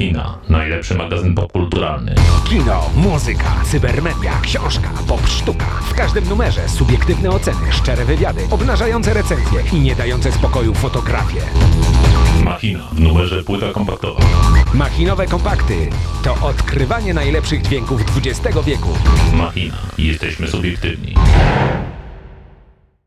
Machina. Najlepszy magazyn popkulturalny. Kino, muzyka, cybermedia, książka, pop sztuka. W każdym numerze subiektywne oceny, szczere wywiady, obnażające recenzje i nie dające spokoju fotografie. Machina. W numerze płyta kompaktowa. Machinowe kompakty to odkrywanie najlepszych dźwięków XX wieku. Machina. Jesteśmy subiektywni.